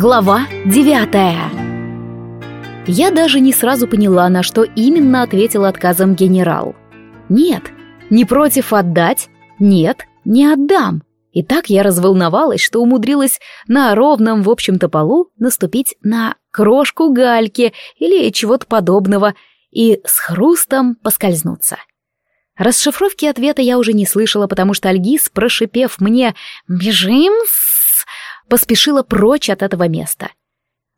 Глава девятая Я даже не сразу поняла, на что именно ответил отказом генерал. Нет, не против отдать, нет, не отдам. И так я разволновалась, что умудрилась на ровном, в общем-то, полу наступить на крошку гальки или чего-то подобного и с хрустом поскользнуться. Расшифровки ответа я уже не слышала, потому что Альгиз, прошипев мне «Бежим!», поспешила прочь от этого места.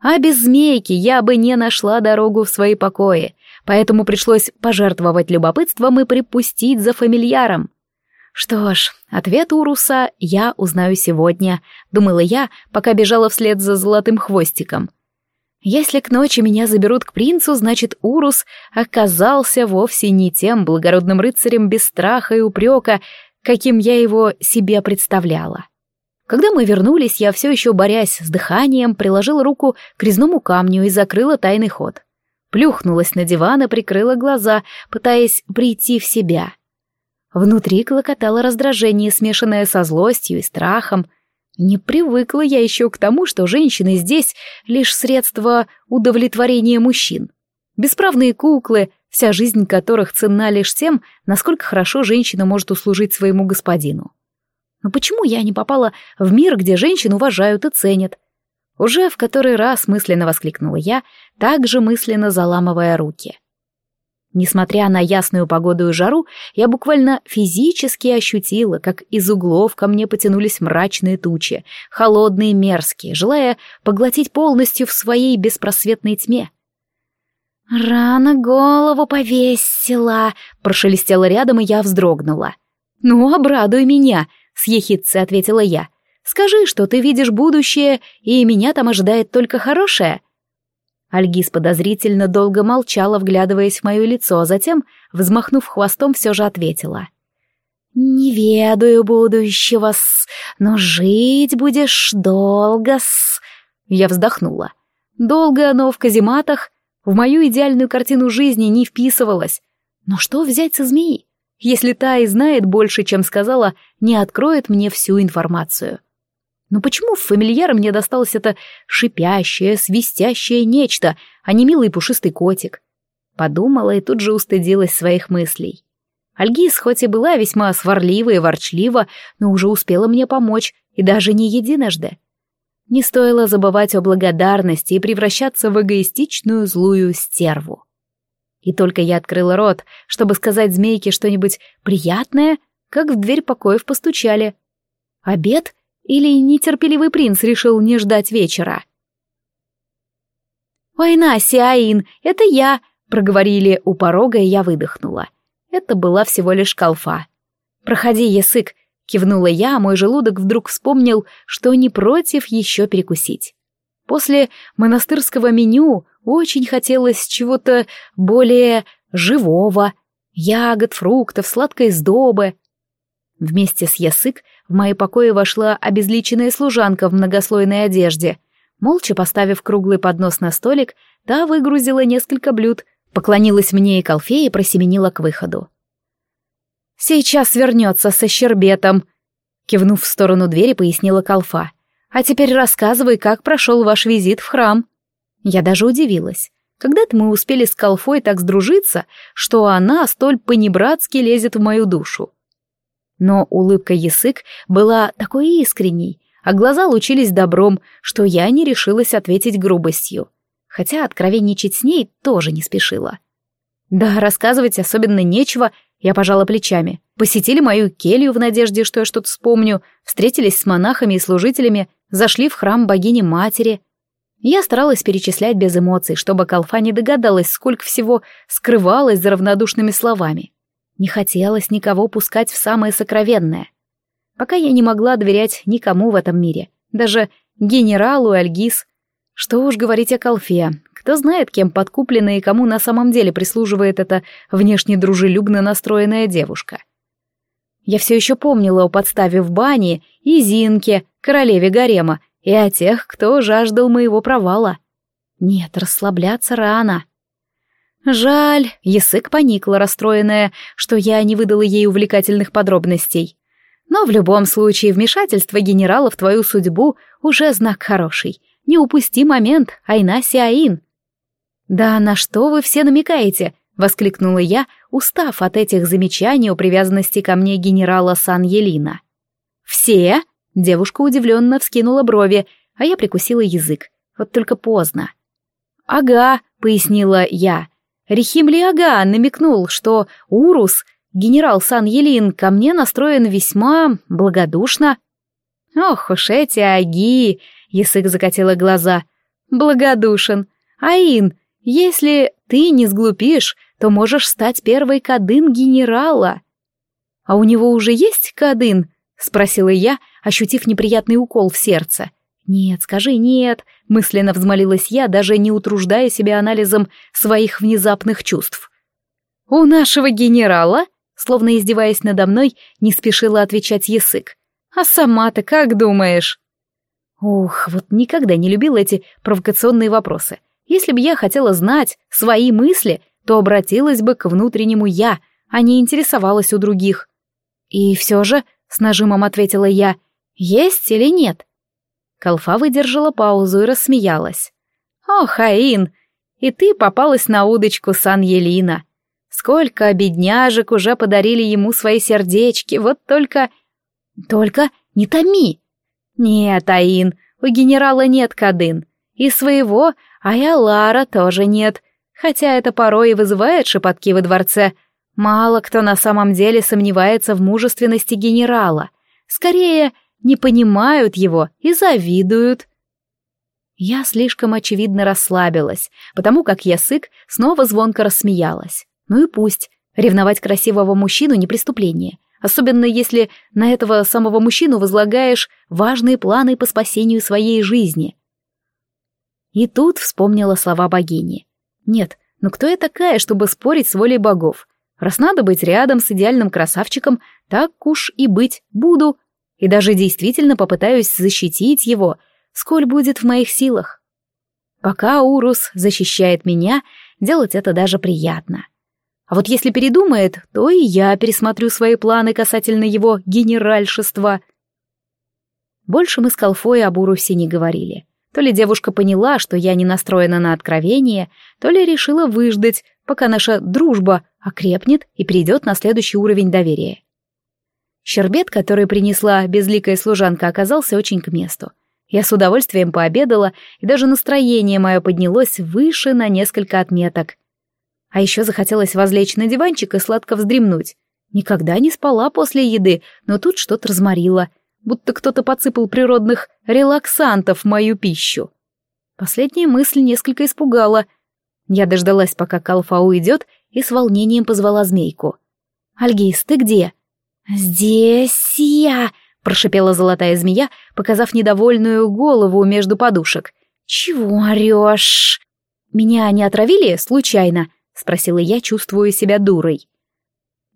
А без змейки я бы не нашла дорогу в свои покои, поэтому пришлось пожертвовать любопытством и припустить за фамильяром. Что ж, ответ Уруса я узнаю сегодня, думала я, пока бежала вслед за золотым хвостиком. Если к ночи меня заберут к принцу, значит, Урус оказался вовсе не тем благородным рыцарем без страха и упрека, каким я его себе представляла. Когда мы вернулись, я все еще, борясь с дыханием, приложила руку к резному камню и закрыла тайный ход. Плюхнулась на диван и прикрыла глаза, пытаясь прийти в себя. Внутри клокотало раздражение, смешанное со злостью и страхом. Не привыкла я еще к тому, что женщины здесь — лишь средство удовлетворения мужчин. Бесправные куклы, вся жизнь которых ценна лишь тем, насколько хорошо женщина может услужить своему господину. Но почему я не попала в мир, где женщин уважают и ценят? Уже в который раз мысленно воскликнула я, также мысленно заламывая руки. Несмотря на ясную погоду и жару, я буквально физически ощутила, как из углов ко мне потянулись мрачные тучи, холодные мерзкие, желая поглотить полностью в своей беспросветной тьме. «Рано голову повесила», — прошелестела рядом, и я вздрогнула. «Ну, обрадуй меня», — с ответила я. «Скажи, что ты видишь будущее, и меня там ожидает только хорошее». Альгиз подозрительно долго молчала, вглядываясь в мое лицо, а затем, взмахнув хвостом, все же ответила. «Не ведаю будущего-с, но жить будешь долго-с». Я вздохнула. Долго оно в казематах в мою идеальную картину жизни не вписывалось. Но что взять со змеи? Если та и знает больше, чем сказала, не откроет мне всю информацию. Но почему в фамильяр мне досталось это шипящее, свистящее нечто, а не милый пушистый котик? Подумала и тут же устыдилась своих мыслей. Альгиз хоть и была весьма сварлива и ворчлива, но уже успела мне помочь, и даже не единожды. Не стоило забывать о благодарности и превращаться в эгоистичную злую стерву. И только я открыла рот, чтобы сказать змейке что-нибудь приятное, как в дверь покоев постучали. Обед или нетерпеливый принц решил не ждать вечера? «Война, Сиаин, это я!» — проговорили у порога, и я выдохнула. Это была всего лишь колфа. «Проходи, язык!» — кивнула я, а мой желудок вдруг вспомнил, что не против еще перекусить. После монастырского меню очень хотелось чего-то более живого, ягод, фруктов, сладкой сдобы. Вместе с ясык в мои покои вошла обезличенная служанка в многослойной одежде. Молча поставив круглый поднос на столик, та выгрузила несколько блюд, поклонилась мне и колфе и просеменила к выходу. «Сейчас вернется со щербетом», — кивнув в сторону двери, пояснила колфа. «А теперь рассказывай, как прошел ваш визит в храм». Я даже удивилась. Когда-то мы успели с Колфой так сдружиться, что она столь понебратски лезет в мою душу. Но улыбка Ясык была такой искренней, а глаза лучились добром, что я не решилась ответить грубостью. Хотя откровенничать с ней тоже не спешила. Да, рассказывать особенно нечего, я пожала плечами. Посетили мою келью в надежде, что я что-то вспомню, встретились с монахами и служителями, зашли в храм богини-матери — я старалась перечислять без эмоций, чтобы Калфа не догадалась, сколько всего скрывалось за равнодушными словами. Не хотелось никого пускать в самое сокровенное. Пока я не могла доверять никому в этом мире, даже генералу Альгиз. Что уж говорить о Калфе, кто знает, кем подкуплена и кому на самом деле прислуживает эта внешне дружелюбно настроенная девушка. Я все еще помнила о подставе в бане и Зинке, королеве Гарема, и о тех, кто жаждал моего провала. Нет, расслабляться рано. Жаль, язык поникла, расстроенная, что я не выдала ей увлекательных подробностей. Но в любом случае вмешательство генерала в твою судьбу уже знак хороший. Не упусти момент, Айнаси Аин. Да на что вы все намекаете? Воскликнула я, устав от этих замечаний о привязанности ко мне генерала Сан-Елина. Все? Девушка удивленно вскинула брови, а я прикусила язык. Вот только поздно. «Ага», — пояснила я. Рихимли Ага намекнул, что Урус, генерал Сан-Елин, ко мне настроен весьма благодушно. «Ох уж эти Аги!» — Ясык закатила глаза. «Благодушен. Аин, если ты не сглупишь, то можешь стать первой кадын генерала». «А у него уже есть кадын?» — спросила я, ощутив неприятный укол в сердце. «Нет, скажи нет», — мысленно взмолилась я, даже не утруждая себя анализом своих внезапных чувств. «У нашего генерала?» — словно издеваясь надо мной, не спешила отвечать язык. «А сама-то как думаешь?» Ух, вот никогда не любил эти провокационные вопросы. Если бы я хотела знать свои мысли, то обратилась бы к внутреннему «я», а не интересовалась у других. «И все же», — с нажимом ответила я, — «есть или нет?» Колфа выдержала паузу и рассмеялась. «О, Хаин, и ты попалась на удочку Сан-Елина. Сколько бедняжек уже подарили ему свои сердечки, вот только...» «Только не томи!» «Нет, Аин, у генерала нет кадын. И своего Аялара тоже нет, хотя это порой и вызывает шепотки во дворце. Мало кто на самом деле сомневается в мужественности генерала. Скорее, не понимают его и завидуют. Я слишком очевидно расслабилась, потому как Ясык снова звонко рассмеялась. Ну и пусть. Ревновать красивого мужчину не преступление, особенно если на этого самого мужчину возлагаешь важные планы по спасению своей жизни. И тут вспомнила слова богини. Нет, ну кто я такая, чтобы спорить с волей богов? Раз надо быть рядом с идеальным красавчиком, так уж и быть буду и даже действительно попытаюсь защитить его, сколь будет в моих силах. Пока Урус защищает меня, делать это даже приятно. А вот если передумает, то и я пересмотрю свои планы касательно его генеральшества. Больше мы с Колфой об Урусе не говорили. То ли девушка поняла, что я не настроена на откровение, то ли решила выждать, пока наша дружба окрепнет и перейдет на следующий уровень доверия. Щербет, который принесла безликая служанка, оказался очень к месту. Я с удовольствием пообедала, и даже настроение мое поднялось выше на несколько отметок. А еще захотелось возлечь на диванчик и сладко вздремнуть. Никогда не спала после еды, но тут что-то разморило, будто кто-то подсыпал природных релаксантов в мою пищу. Последняя мысль несколько испугала. Я дождалась, пока Калфа уйдет, и с волнением позвала змейку. «Альгиз, ты где?» «Здесь я!» — прошипела золотая змея, показав недовольную голову между подушек. «Чего орешь?» «Меня не отравили случайно?» — спросила я, чувствуя себя дурой.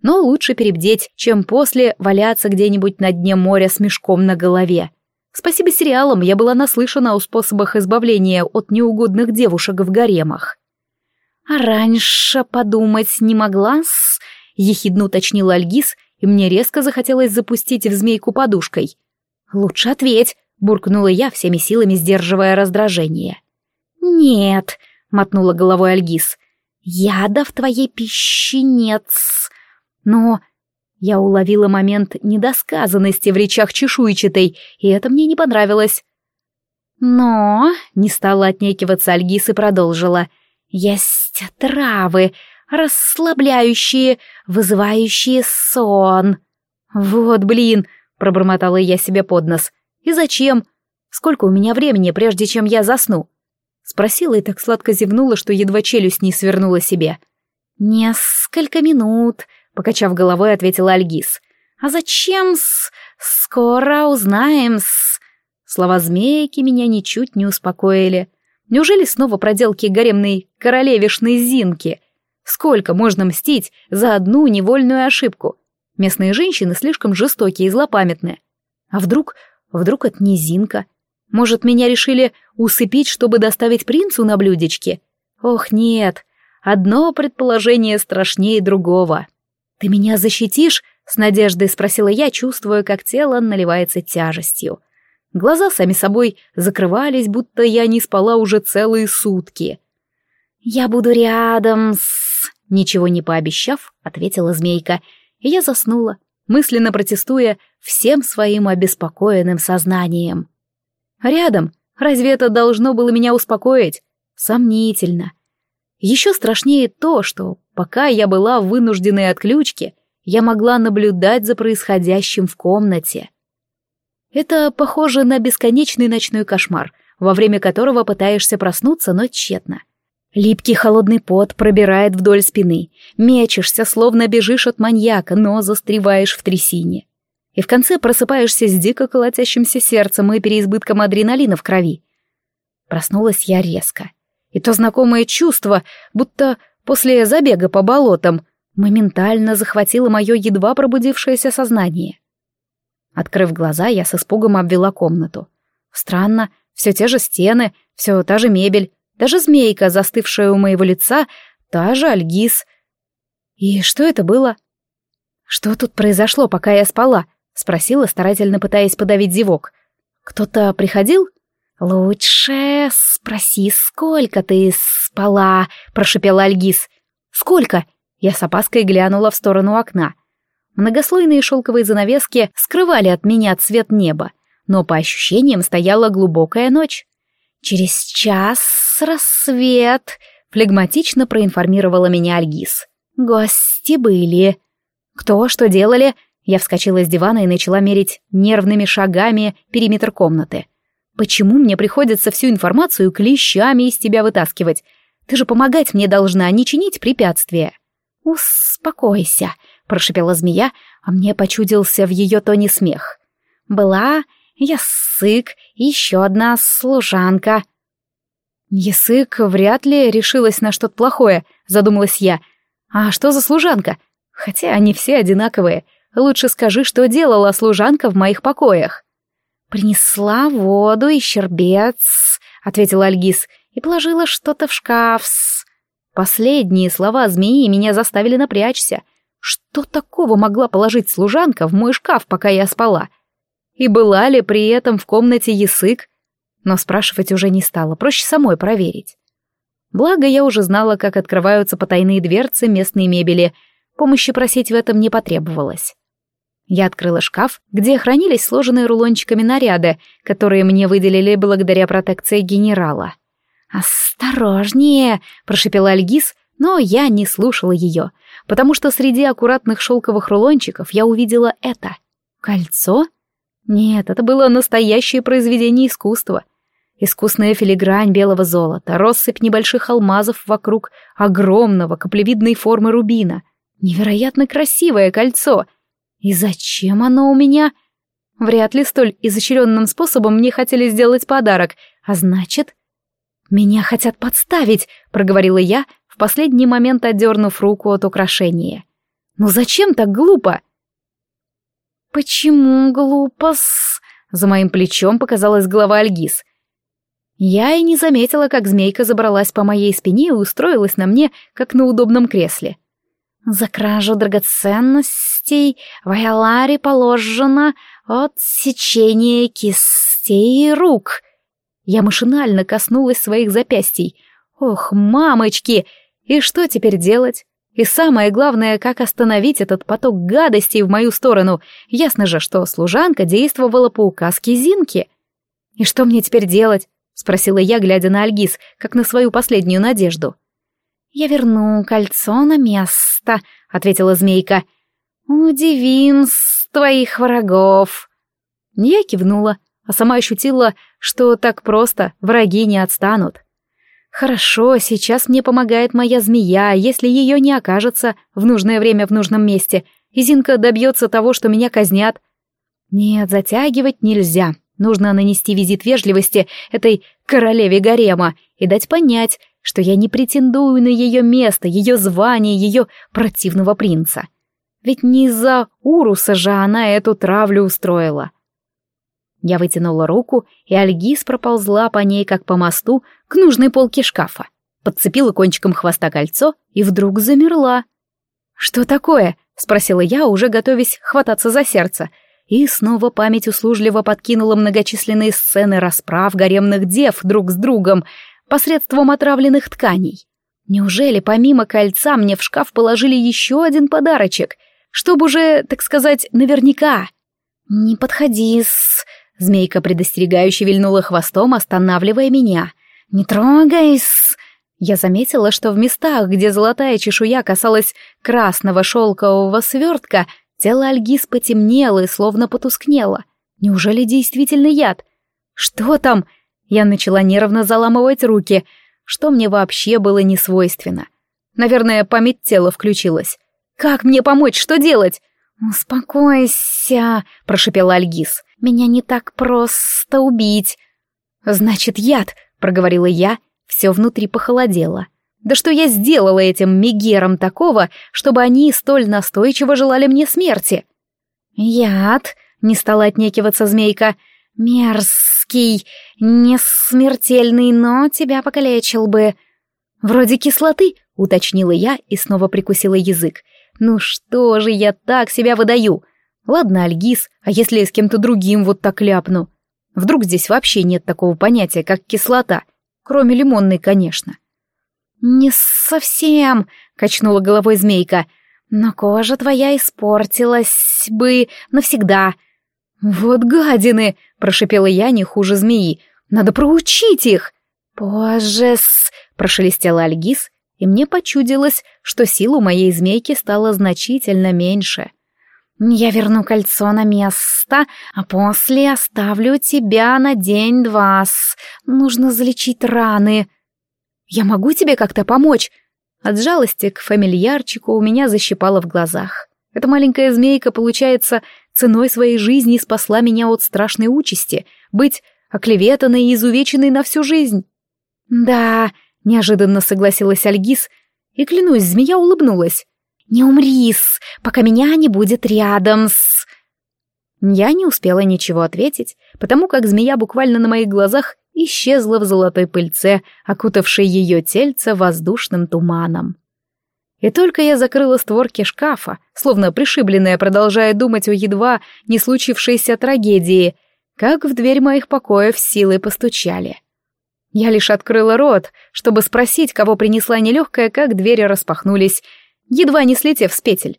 Но лучше перебдеть, чем после валяться где-нибудь на дне моря с мешком на голове. Спасибо сериалам, я была наслышана о способах избавления от неугодных девушек в гаремах. «А раньше подумать не могла-с?» — ехидно уточнила Альгиз, и мне резко захотелось запустить в змейку подушкой. «Лучше ответь», — буркнула я, всеми силами сдерживая раздражение. «Нет», — мотнула головой Альгиз, — «яда в твоей пище нет Но я уловила момент недосказанности в речах чешуйчатой, и это мне не понравилось. «Но...» — не стала отнекиваться Альгиз и продолжила. «Есть травы, расслабляющие, вызывающие сон. Вот, блин, пробормотала я себе под нос. И зачем? Сколько у меня времени, прежде чем я засну? Спросила и так сладко зевнула, что едва челюсть не свернула себе. Несколько минут, покачав головой, ответила Альгиз. А зачем-с? Скоро узнаем-с. Слова змейки меня ничуть не успокоили. Неужели снова проделки гаремной королевишной Зинки? Сколько можно мстить за одну невольную ошибку? Местные женщины слишком жестокие и злопамятные. А вдруг, вдруг это не Зинка? Может, меня решили усыпить, чтобы доставить принцу на блюдечке? Ох, нет, одно предположение страшнее другого. «Ты меня защитишь?» — с надеждой спросила я, чувствуя, как тело наливается тяжестью. Глаза сами собой закрывались, будто я не спала уже целые сутки. «Я буду рядом с...» Ничего не пообещав, ответила змейка, и я заснула, мысленно протестуя всем своим обеспокоенным сознанием. «Рядом? Разве это должно было меня успокоить? Сомнительно. Еще страшнее то, что пока я была в вынужденной отключке, я могла наблюдать за происходящим в комнате. Это похоже на бесконечный ночной кошмар, во время которого пытаешься проснуться, но тщетно. Липкий холодный пот пробирает вдоль спины, мечешься, словно бежишь от маньяка, но застреваешь в трясине. И в конце просыпаешься с дико колотящимся сердцем и переизбытком адреналина в крови. Проснулась я резко. И то знакомое чувство, будто после забега по болотам, моментально захватило мое едва пробудившееся сознание. Открыв глаза, я с испугом обвела комнату. Странно, все те же стены, все та же мебель, даже змейка, застывшая у моего лица, та же Альгиз. И что это было? Что тут произошло, пока я спала? Спросила, старательно пытаясь подавить зевок. Кто-то приходил? Лучше спроси, сколько ты спала, прошипела Альгиз. Сколько? Я с опаской глянула в сторону окна. Многослойные шелковые занавески скрывали от меня цвет неба, но по ощущениям стояла глубокая ночь. «Через час рассвет», — флегматично проинформировала меня Альгиз. «Гости были». «Кто что делали?» Я вскочила с дивана и начала мерить нервными шагами периметр комнаты. «Почему мне приходится всю информацию клещами из тебя вытаскивать? Ты же помогать мне должна, а не чинить препятствия». «Успокойся», — прошипела змея, а мне почудился в ее тоне смех. «Была Ясык и еще одна служанка». «Ясык вряд ли решилась на что-то плохое», — задумалась я. «А что за служанка? Хотя они все одинаковые. Лучше скажи, что делала служанка в моих покоях». «Принесла воду и щербец», — ответила Альгиз, — «и положила что-то в шкаф -с. Последние слова змеи меня заставили напрячься. Что такого могла положить служанка в мой шкаф, пока я спала? И была ли при этом в комнате ясык? Но спрашивать уже не стала, проще самой проверить. Благо, я уже знала, как открываются потайные дверцы местной мебели, помощи просить в этом не потребовалось. Я открыла шкаф, где хранились сложенные рулончиками наряды, которые мне выделили благодаря протекции генерала. «Осторожнее!» — прошепела Альгиз, но я не слушала ее, потому что среди аккуратных шелковых рулончиков я увидела это. Кольцо? Нет, это было настоящее произведение искусства. Искусная филигрань белого золота, россыпь небольших алмазов вокруг огромного каплевидной формы рубина. Невероятно красивое кольцо. И зачем оно у меня? Вряд ли столь изощренным способом мне хотели сделать подарок, а значит... «Меня хотят подставить», — проговорила я, в последний момент отдернув руку от украшения. «Ну зачем так глупо?» «Почему глупо-с?» За моим плечом показалась голова Альгиз. Я и не заметила, как змейка забралась по моей спине и устроилась на мне, как на удобном кресле. «За кражу драгоценностей в Айаларе положено отсечение кистей рук», я машинально коснулась своих запястий. Ох, мамочки! И что теперь делать? И самое главное, как остановить этот поток гадостей в мою сторону. Ясно же, что служанка действовала по указке Зинки. «И что мне теперь делать?» — спросила я, глядя на Альгиз, как на свою последнюю надежду. «Я верну кольцо на место», — ответила змейка. «Удивим с твоих врагов». Я кивнула а сама ощутила, что так просто враги не отстанут. Хорошо, сейчас мне помогает моя змея, если ее не окажется в нужное время в нужном месте, и Зинка добьется того, что меня казнят. Нет, затягивать нельзя. Нужно нанести визит вежливости этой королеве гарема и дать понять, что я не претендую на ее место, ее звание, ее противного принца. Ведь не из-за Уруса же она эту травлю устроила. Я вытянула руку, и Альгиз проползла по ней, как по мосту, к нужной полке шкафа. Подцепила кончиком хвоста кольцо и вдруг замерла. «Что такое?» — спросила я, уже готовясь хвататься за сердце. И снова память услужливо подкинула многочисленные сцены расправ гаремных дев друг с другом посредством отравленных тканей. Неужели помимо кольца мне в шкаф положили еще один подарочек, чтобы уже, так сказать, наверняка? «Не подходи с...» Змейка предостерегающе вильнула хвостом, останавливая меня. «Не трогай с...» Я заметила, что в местах, где золотая чешуя касалась красного шелкового свертка, тело Альгис потемнело и словно потускнело. Неужели действительно яд? Что там? Я начала нервно заламывать руки, что мне вообще было не свойственно. Наверное, память тела включилась. Как мне помочь? Что делать? «Успокойся», — прошепела Альгис. «Меня не так просто убить». «Значит, яд», — проговорила я, все внутри похолодело. «Да что я сделала этим мигерам такого, чтобы они столь настойчиво желали мне смерти?» «Яд», — не стала отнекиваться змейка, — «мерзкий, не смертельный, но тебя покалечил бы». «Вроде кислоты», — уточнила я и снова прикусила язык. «Ну что же я так себя выдаю? Ладно, Альгиз, а если с кем-то другим вот так ляпну? Вдруг здесь вообще нет такого понятия, как кислота, кроме лимонной, конечно». «Не совсем», — качнула головой змейка, — «но кожа твоя испортилась бы навсегда». «Вот гадины!» — прошипела я не хуже змеи. «Надо проучить их!» «Позже-с!» — прошелестела Альгиз, и мне почудилось, что силу моей змейки стало значительно меньше. «Я верну кольцо на место, а после оставлю тебя на день-два. Нужно залечить раны. Я могу тебе как-то помочь?» От жалости к фамильярчику у меня защипало в глазах. Эта маленькая змейка, получается, ценой своей жизни спасла меня от страшной участи — быть оклеветанной и изувеченной на всю жизнь. «Да», — неожиданно согласилась Альгиз, и, клянусь, змея улыбнулась. «Не умри, пока меня не будет рядом с...» Я не успела ничего ответить, потому как змея буквально на моих глазах исчезла в золотой пыльце, окутавшей ее тельце воздушным туманом. И только я закрыла створки шкафа, словно пришибленная, продолжая думать о едва не случившейся трагедии, как в дверь моих покоев силой постучали. Я лишь открыла рот, чтобы спросить, кого принесла нелегкая, как двери распахнулись, едва не слетев с петель.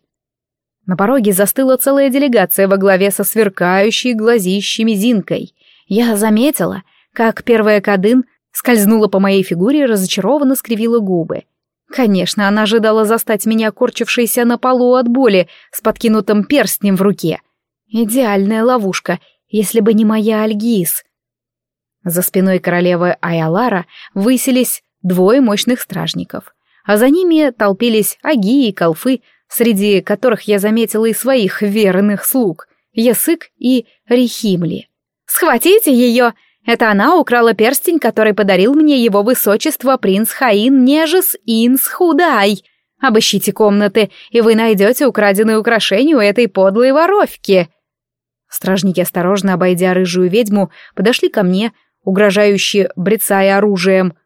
На пороге застыла целая делегация во главе со сверкающей глазищами Зинкой. Я заметила, как первая кадын скользнула по моей фигуре и разочарованно скривила губы — Конечно, она ожидала застать меня корчившейся на полу от боли с подкинутым перстнем в руке. Идеальная ловушка, если бы не моя Альгиз. За спиной королевы Айалара высились двое мощных стражников, а за ними толпились аги и колфы, среди которых я заметила и своих верных слуг — Ясык и Рихимли. «Схватите ее!» Это она украла перстень, который подарил мне его высочество принц Хаин Нежес Инс Худай. Обыщите комнаты, и вы найдете украденные украшения у этой подлой воровки. Стражники, осторожно обойдя рыжую ведьму, подошли ко мне, угрожающе брецая оружием.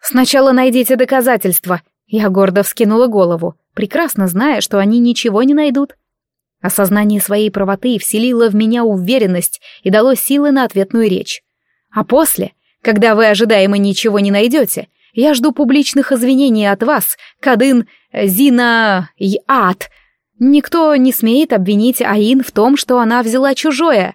«Сначала найдите доказательства», — я гордо вскинула голову, прекрасно зная, что они ничего не найдут. Осознание своей правоты вселило в меня уверенность и дало силы на ответную речь. А после, когда вы ожидаемо ничего не найдете, я жду публичных извинений от вас, Кадын, Зина и Ад. Никто не смеет обвинить Аин в том, что она взяла чужое.